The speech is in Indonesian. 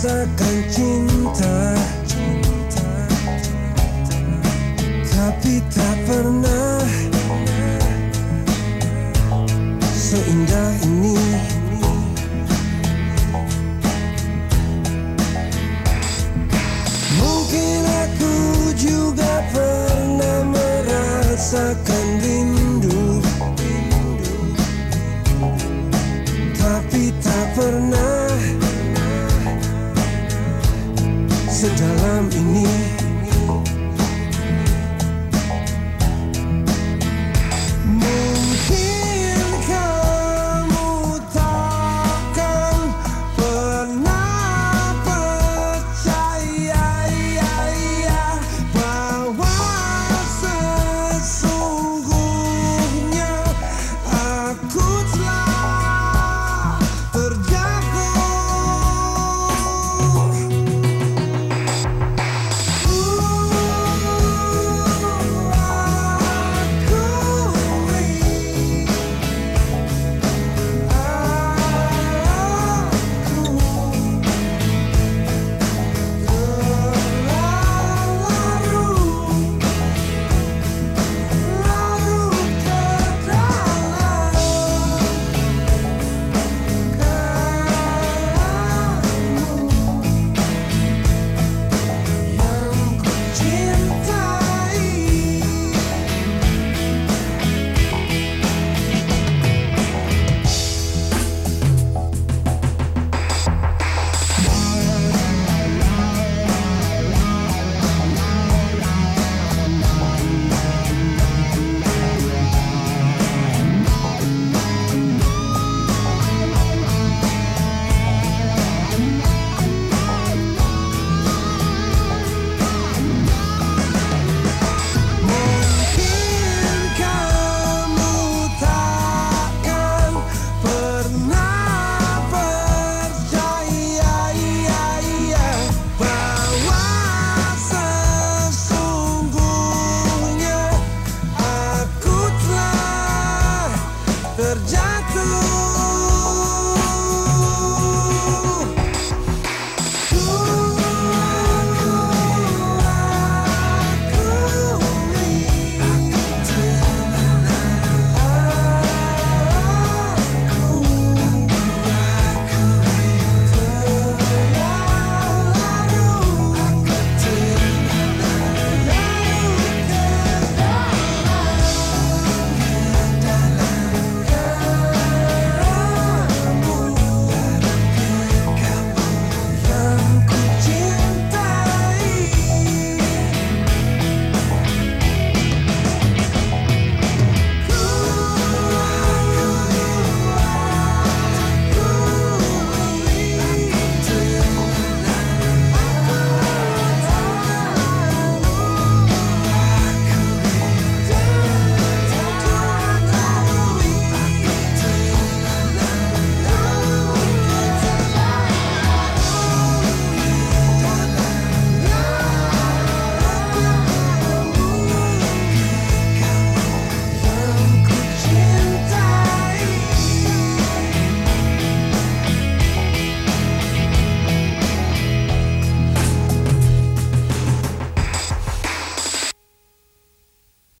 merasakan cinta. Tapi tak pernah Seindah ini. Mungkin aku juga pernah merasakan rindu. Tapi tak pernah Sedalam ini not to lose.